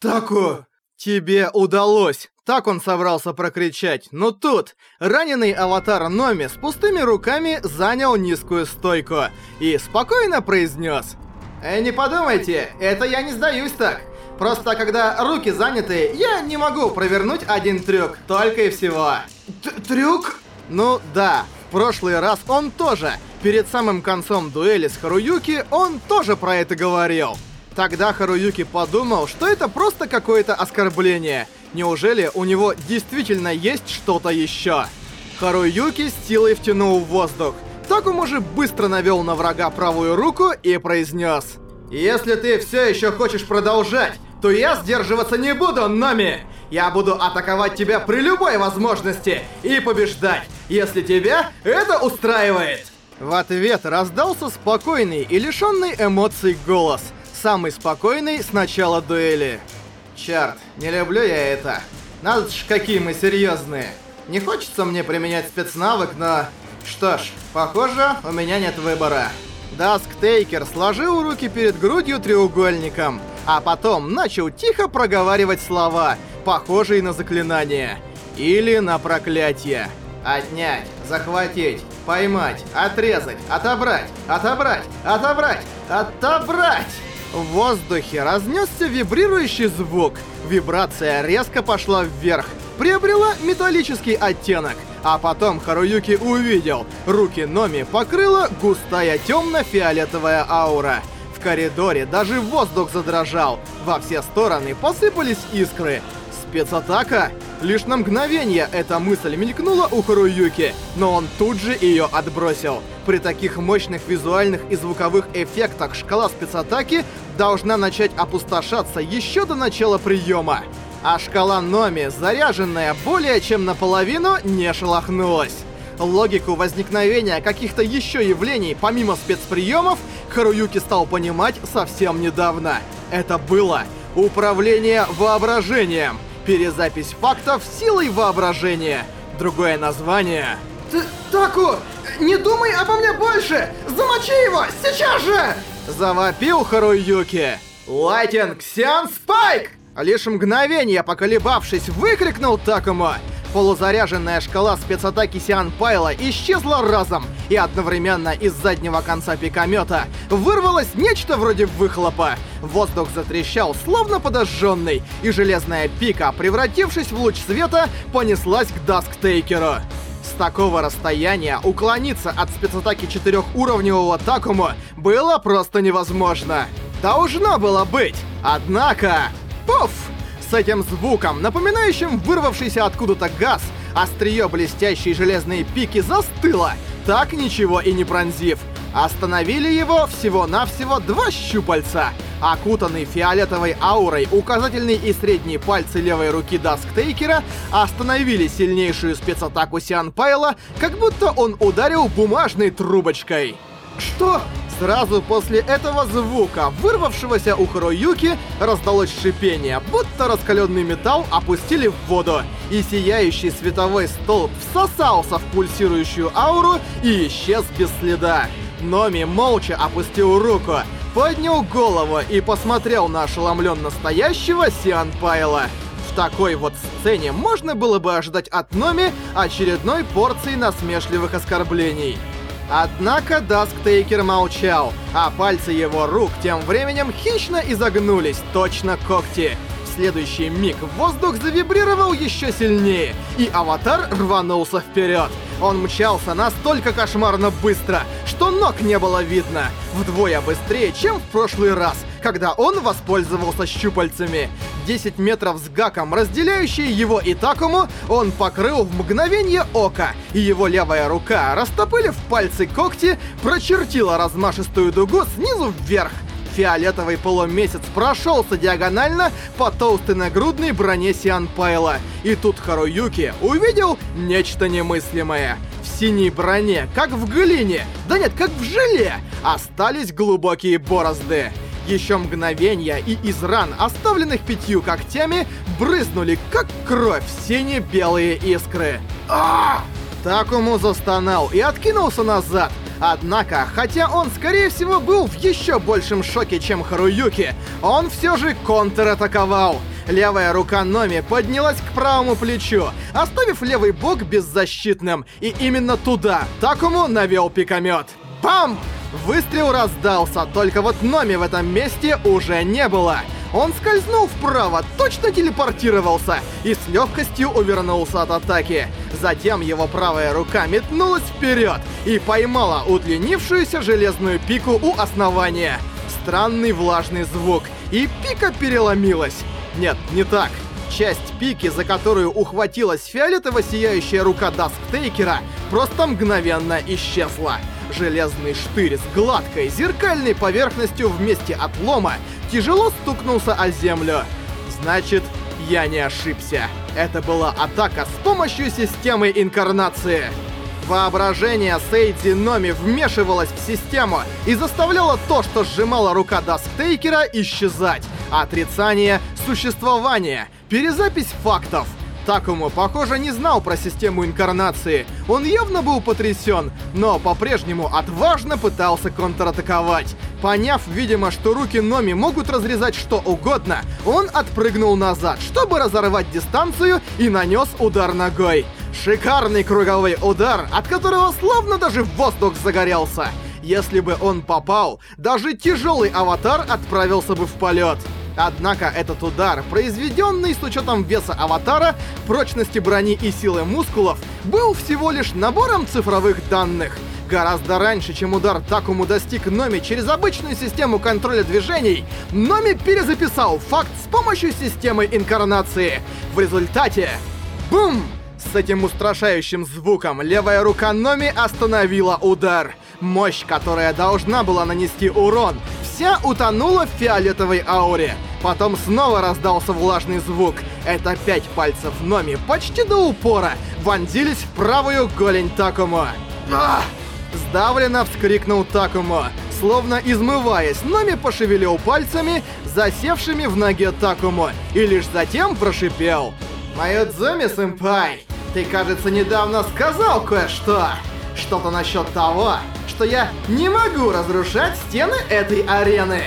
Таку! Тебе удалось! Так он собрался прокричать, но тут раненый аватар Номи с пустыми руками занял низкую стойку и спокойно произнес. «Э, «Не подумайте, это я не сдаюсь так. Просто когда руки заняты, я не могу провернуть один трюк, только и всего». Т «Трюк?» Ну да, в прошлый раз он тоже. Перед самым концом дуэли с Харуюки он тоже про это говорил. Тогда Харуюки подумал, что это просто какое-то оскорбление. Неужели у него действительно есть что-то еще? Харуюки с силой втянул в воздух. Такому же быстро навел на врага правую руку и произнес. «Если ты все еще хочешь продолжать, то я сдерживаться не буду, Номи! Я буду атаковать тебя при любой возможности и побеждать, если тебя это устраивает!» В ответ раздался спокойный и лишенный эмоций голос – самый спокойный с начала дуэли. Черт, не люблю я это. Надо ж, какие мы серьезные. Не хочется мне применять спецнавык, но... Что ж, похоже, у меня нет выбора. Даск Тейкер сложил руки перед грудью треугольником, а потом начал тихо проговаривать слова, похожие на заклинание. Или на проклятие. Отнять, захватить, поймать, отрезать, отобрать, отобрать, отобрать, отобрать! В воздухе разнесся вибрирующий звук. Вибрация резко пошла вверх, приобрела металлический оттенок. А потом Харуюки увидел, руки Номи покрыла густая темно-фиолетовая аура. В коридоре даже воздух задрожал, во все стороны посыпались искры. Спецатака? Лишь на мгновение эта мысль мелькнула у Харуюки, но он тут же ее отбросил. При таких мощных визуальных и звуковых эффектах шкала спецатаки должна начать опустошаться еще до начала приема. А шкала Номи, заряженная более чем наполовину, не шелохнулась. Логику возникновения каких-то еще явлений помимо спецприемов Харуюки стал понимать совсем недавно. Это было управление воображением, перезапись фактов силой воображения. Другое название... Т Таку! Не думай обо мне больше! Замочи его! Сейчас же! Завопил Харуюки. Лайтинг Сиан Спайк! Лишь мгновение, поколебавшись, выкрикнул Такому. Полузаряженная шкала спецатаки Сиан Пайла исчезла разом, и одновременно из заднего конца пикомета вырвалось нечто вроде выхлопа. Воздух затрещал, словно подожженный, и железная пика, превратившись в луч света, понеслась к Дасктейкеру с такого расстояния уклониться от спецатаки четырехуровневого Такому было просто невозможно. Должно было быть! Однако... Пуф! С этим звуком, напоминающим вырвавшийся откуда-то газ, острие блестящей железной пики застыло, так ничего и не пронзив. Остановили его всего-навсего два щупальца — Окутанный фиолетовой аурой, указательный и средний пальцы левой руки Дасктейкера остановили сильнейшую спецатаку Сиан Пайла, как будто он ударил бумажной трубочкой. Что? Сразу после этого звука, вырвавшегося у Хроюки, раздалось шипение, будто раскаленный металл опустили в воду, и сияющий световой столб всосался в пульсирующую ауру и исчез без следа. Номи молча опустил руку, поднял голову и посмотрел на ошеломленно стоящего Сиан Пайла. В такой вот сцене можно было бы ожидать от Номи очередной порции насмешливых оскорблений. Однако Дасктейкер молчал, а пальцы его рук тем временем хищно изогнулись, точно когти. В следующий миг воздух завибрировал еще сильнее, и Аватар рванулся вперед. Он мчался настолько кошмарно быстро, что ног не было видно. Вдвое быстрее, чем в прошлый раз, когда он воспользовался щупальцами. 10 метров с гаком, разделяющие его и Такому, он покрыл в мгновение ока, и его левая рука, растопылив пальцы когти, прочертила размашистую дугу снизу вверх. Фиолетовый полумесяц прошелся диагонально по толстой нагрудной броне Сиан Пайла, И тут Харуюки увидел нечто немыслимое. В синей броне, как в глине, да нет, как в желе, остались глубокие борозды. Еще мгновенья и из ран, оставленных пятью когтями, брызнули, как кровь, сине-белые искры. А! Такому застонал и откинулся назад, Однако, хотя он, скорее всего, был в еще большем шоке, чем Харуюки, он все же контратаковал. Левая рука Номи поднялась к правому плечу, оставив левый бок беззащитным, и именно туда Такому навел пикомет. Бам! Выстрел раздался, только вот Номи в этом месте уже не было. Он скользнул вправо, точно телепортировался и с легкостью увернулся от атаки. Затем его правая рука метнулась вперед и поймала удлинившуюся железную пику у основания. Странный влажный звук, и пика переломилась. Нет, не так. Часть пики, за которую ухватилась фиолетово-сияющая рука Дасктейкера, просто мгновенно исчезла железный штырь с гладкой зеркальной поверхностью вместе отлома тяжело стукнулся о землю. Значит, я не ошибся. Это была атака с помощью системы инкарнации. Воображение Сейдзи Номи вмешивалось в систему и заставляло то, что сжимала рука Дасктейкера, исчезать. Отрицание существования, перезапись фактов — Такуму, похоже, не знал про систему инкарнации. Он явно был потрясен, но по-прежнему отважно пытался контратаковать. Поняв, видимо, что руки Номи могут разрезать что угодно, он отпрыгнул назад, чтобы разорвать дистанцию и нанес удар ногой. Шикарный круговой удар, от которого словно даже воздух загорелся. Если бы он попал, даже тяжелый аватар отправился бы в полет. Однако этот удар, произведенный с учетом веса аватара, прочности брони и силы мускулов, был всего лишь набором цифровых данных. Гораздо раньше, чем удар Такому достиг Номи через обычную систему контроля движений, Номи перезаписал факт с помощью системы инкарнации. В результате... Бум! С этим устрашающим звуком левая рука Номи остановила удар. Мощь, которая должна была нанести урон, вся утонула в фиолетовой ауре. Потом снова раздался влажный звук. Это пять пальцев Номи почти до упора вонзились в правую голень Такому. Ах! Сдавленно вскрикнул Такому. Словно измываясь, Номи пошевелил пальцами, засевшими в ноге Такому, и лишь затем прошипел. «Майодзуми, сэмпай, ты, кажется, недавно сказал кое-что. Что-то насчет того, что я не могу разрушать стены этой арены.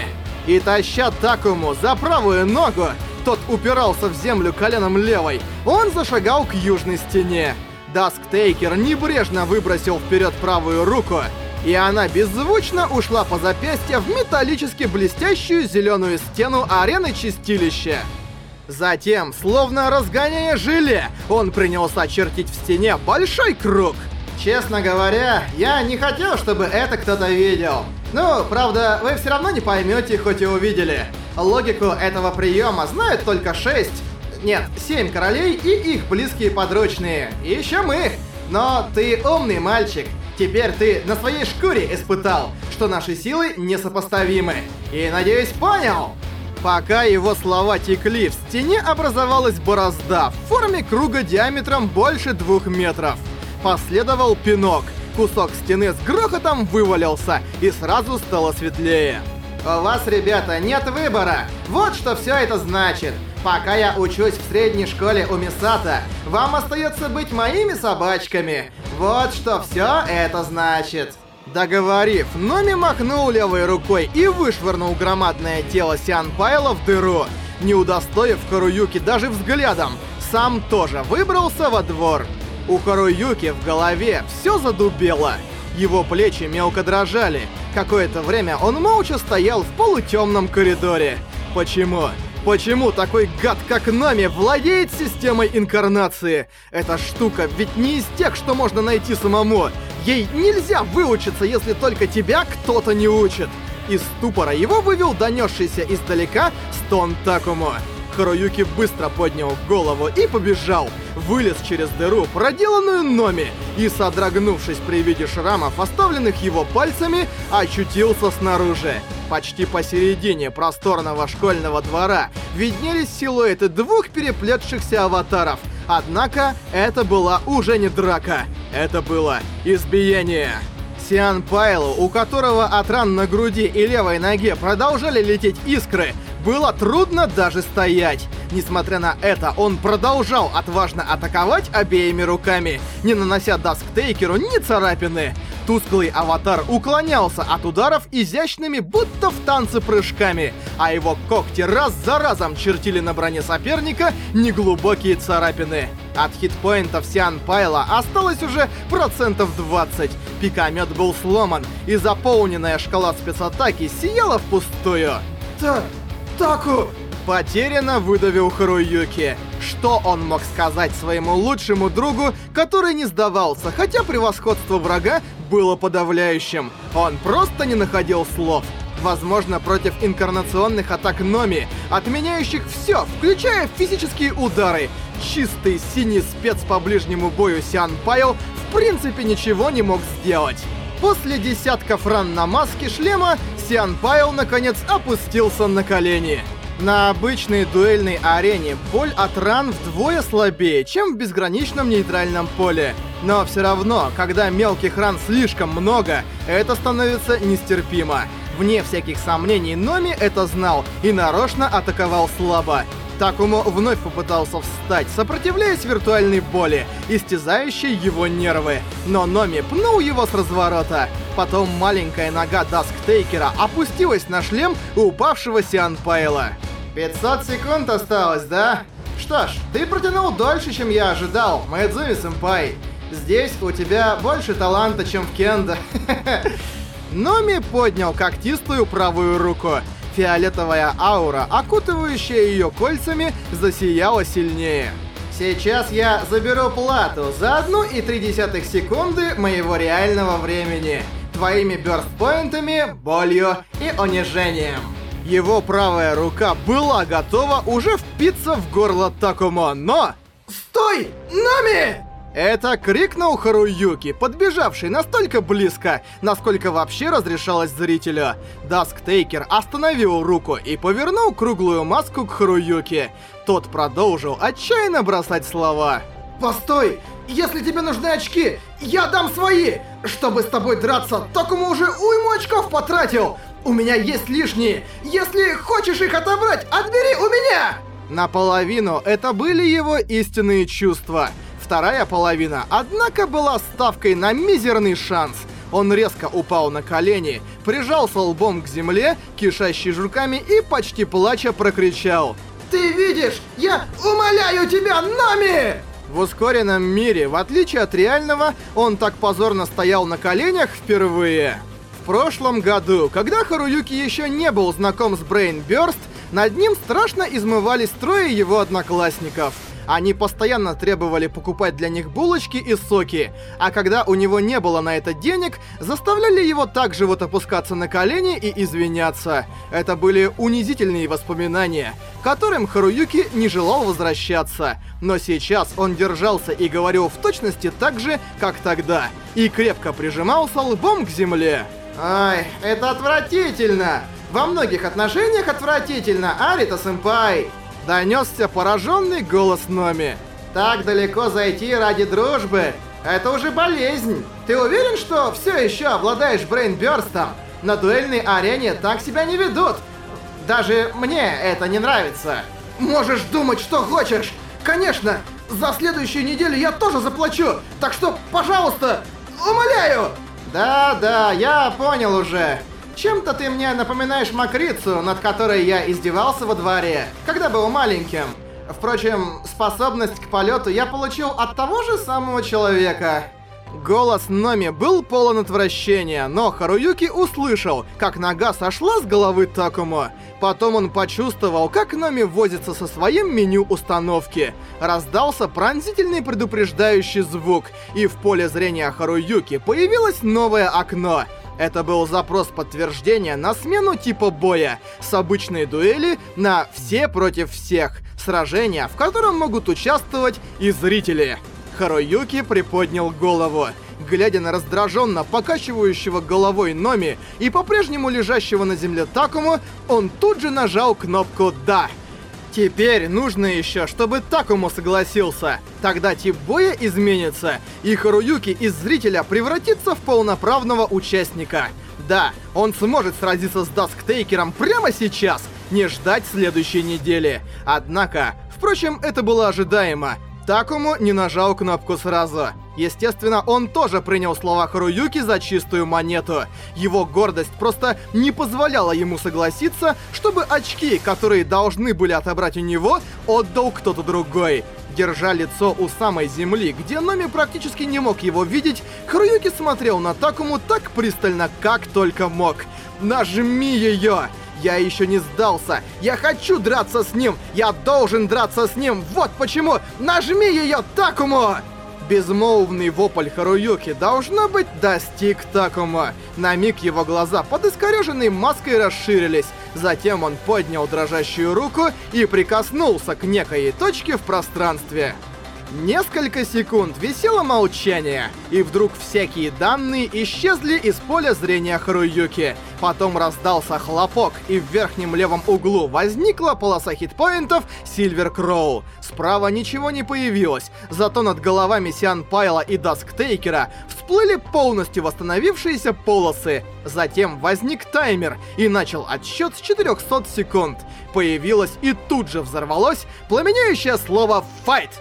И таща Такому за правую ногу, тот упирался в землю коленом левой, он зашагал к южной стене. Дасктейкер небрежно выбросил вперед правую руку, и она беззвучно ушла по запястье в металлически блестящую зеленую стену арены Чистилища. Затем, словно разгоняя желе, он принялся чертить в стене большой круг — Честно говоря, я не хотел, чтобы это кто-то видел. Ну, правда, вы все равно не поймете, хоть и увидели. Логику этого приема знают только шесть, нет, семь королей и их близкие подручные. И еще мы. Но ты умный мальчик. Теперь ты на своей шкуре испытал, что наши силы несопоставимы. И, надеюсь, понял? Пока его слова текли, в стене образовалась борозда в форме круга диаметром больше двух метров. Последовал пинок. Кусок стены с грохотом вывалился, и сразу стало светлее. У вас, ребята, нет выбора. Вот что все это значит. Пока я учусь в средней школе у Мисата, вам остается быть моими собачками. Вот что все это значит. Договорив, Номи махнул левой рукой и вышвырнул громадное тело Сиан Пайла в дыру. Не удостоив Харуюки даже взглядом, сам тоже выбрался во двор. У Харуюки в голове все задубело. Его плечи мелко дрожали. Какое-то время он молча стоял в полутемном коридоре. Почему? Почему такой гад, как Нами, владеет системой инкарнации? Эта штука ведь не из тех, что можно найти самому. Ей нельзя выучиться, если только тебя кто-то не учит. Из ступора его вывел донесшийся издалека стон Такумо. Харуюки быстро поднял голову и побежал вылез через дыру, проделанную Номи, и, содрогнувшись при виде шрамов, оставленных его пальцами, очутился снаружи. Почти посередине просторного школьного двора виднелись силуэты двух переплетшихся аватаров. Однако, это была уже не драка. Это было избиение. Сиан Пайлу, у которого от ран на груди и левой ноге продолжали лететь искры, было трудно даже стоять. Несмотря на это, он продолжал отважно атаковать обеими руками, не нанося Дасктейкеру ни царапины. Тусклый аватар уклонялся от ударов изящными, будто в танце прыжками, а его когти раз за разом чертили на броне соперника неглубокие царапины. От хитпоинтов Сиан Пайла осталось уже процентов 20. Пикомет был сломан, и заполненная шкала спецатаки сияла впустую. Так, атаку!» Потеряно выдавил Харуюки. Что он мог сказать своему лучшему другу, который не сдавался, хотя превосходство врага было подавляющим? Он просто не находил слов. Возможно, против инкарнационных атак Номи, отменяющих все, включая физические удары. Чистый синий спец по ближнему бою Сиан Пайл в принципе ничего не мог сделать. После десятков ран на маске шлема Сиан Пайл наконец опустился на колени. На обычной дуэльной арене боль от ран вдвое слабее, чем в безграничном нейтральном поле. Но все равно, когда мелких ран слишком много, это становится нестерпимо. Вне всяких сомнений, Номи это знал и нарочно атаковал слабо. Такому вновь попытался встать, сопротивляясь виртуальной боли, истязающей его нервы. Но Номи пнул его с разворота. Потом маленькая нога Дасктейкера опустилась на шлем упавшего Сиан Пайла. 500 секунд осталось, да? Что ж, ты протянул дольше, чем я ожидал, Мэдзуи-сэмпай. Здесь у тебя больше таланта, чем в Кенда. Номи поднял когтистую правую руку. Фиолетовая аура, окутывающая ее кольцами, засияла сильнее. Сейчас я заберу плату за 1,3 секунды моего реального времени. Твоими burst point ами, болью и унижением. Его правая рука была готова уже впиться в горло Такуму, но... Стой! Номи! Это крикнул Харуюки, подбежавший настолько близко, насколько вообще разрешалось зрителю. Дасктейкер остановил руку и повернул круглую маску к Харуюки. Тот продолжил отчаянно бросать слова. «Постой! Если тебе нужны очки, я дам свои! Чтобы с тобой драться, Токому уже уйму очков потратил! У меня есть лишние! Если хочешь их отобрать, отбери у меня!» Наполовину это были его истинные чувства – Вторая половина, однако, была ставкой на мизерный шанс. Он резко упал на колени, прижался лбом к земле, кишащий жуками и почти плача прокричал. «Ты видишь? Я умоляю тебя, Нами!» В ускоренном мире, в отличие от реального, он так позорно стоял на коленях впервые. В прошлом году, когда Харуюки еще не был знаком с Брейн Бёрст, над ним страшно измывались трое его одноклассников — они постоянно требовали покупать для них булочки и соки, а когда у него не было на это денег, заставляли его также вот опускаться на колени и извиняться. Это были унизительные воспоминания, к которым Харуюки не желал возвращаться. Но сейчас он держался и говорил в точности так же, как тогда, и крепко прижимался лбом к земле. Ай, это отвратительно! Во многих отношениях отвратительно, Арита-сэмпай! донесся пораженный голос Номи. «Так далеко зайти ради дружбы это уже болезнь. Ты уверен, что все еще обладаешь брейнберстом? На дуэльной арене так себя не ведут. Даже мне это не нравится. Можешь думать, что хочешь. Конечно, за следующую неделю я тоже заплачу. Так что, пожалуйста, умоляю. Да-да, я понял уже. Чем-то ты мне напоминаешь мокрицу, над которой я издевался во дворе, когда был маленьким. Впрочем, способность к полету я получил от того же самого человека. Голос Номи был полон отвращения, но Харуюки услышал, как нога сошла с головы Такому. Потом он почувствовал, как Номи возится со своим меню установки. Раздался пронзительный предупреждающий звук, и в поле зрения Харуюки появилось новое окно — это был запрос подтверждения на смену типа боя с обычной дуэли на «все против всех» сражения, в котором могут участвовать и зрители. Харуюки приподнял голову. Глядя на раздраженно покачивающего головой Номи и по-прежнему лежащего на земле Такому, он тут же нажал кнопку «Да». Теперь нужно еще, чтобы Такому согласился. Тогда Тибоя изменится, и Харуюки из зрителя превратится в полноправного участника. Да, он сможет сразиться с Дасктейкером прямо сейчас, не ждать следующей недели. Однако, впрочем, это было ожидаемо. Такому не нажал кнопку сразу. Естественно, он тоже принял слова Харуюки за чистую монету. Его гордость просто не позволяла ему согласиться, чтобы очки, которые должны были отобрать у него, отдал кто-то другой. Держа лицо у самой земли, где Номи практически не мог его видеть, Харуюки смотрел на Такому так пристально, как только мог. «Нажми ее!» Я еще не сдался. Я хочу драться с ним. Я должен драться с ним. Вот почему. Нажми ее, Такумо! Безмолвный вопль Харуюки, должно быть, достиг Такума. На миг его глаза под искореженной маской расширились. Затем он поднял дрожащую руку и прикоснулся к некой точке в пространстве. Несколько секунд висело молчание, и вдруг всякие данные исчезли из поля зрения Харуюки. Потом раздался хлопок, и в верхнем левом углу возникла полоса хитпоинтов Сильвер Кроу. Справа ничего не появилось, зато над головами Сиан Пайла и Дасктейкера всплыли полностью восстановившиеся полосы. Затем возник таймер и начал отсчет с 400 секунд. Появилось и тут же взорвалось пламеняющее слово Fight.